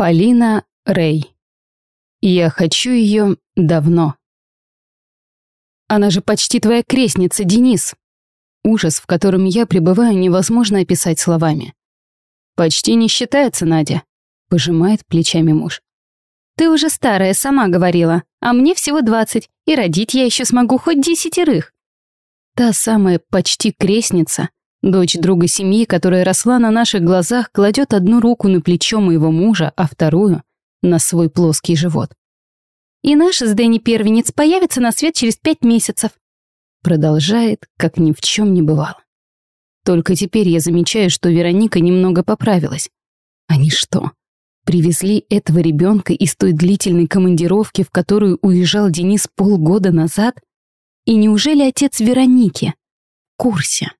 Полина Рэй. Я хочу ее давно. Она же почти твоя крестница, Денис. Ужас, в котором я пребываю, невозможно описать словами. Почти не считается, Надя, пожимает плечами муж. Ты уже старая, сама говорила, а мне всего двадцать, и родить я еще смогу хоть десятерых. Та самая почти крестница, Дочь друга семьи, которая росла на наших глазах, кладет одну руку на плечо моего мужа, а вторую — на свой плоский живот. «И наш с Дэнни первенец появится на свет через пять месяцев», продолжает, как ни в чем не бывало. Только теперь я замечаю, что Вероника немного поправилась. Они что, привезли этого ребенка из той длительной командировки, в которую уезжал Денис полгода назад? И неужели отец Вероники в курсе?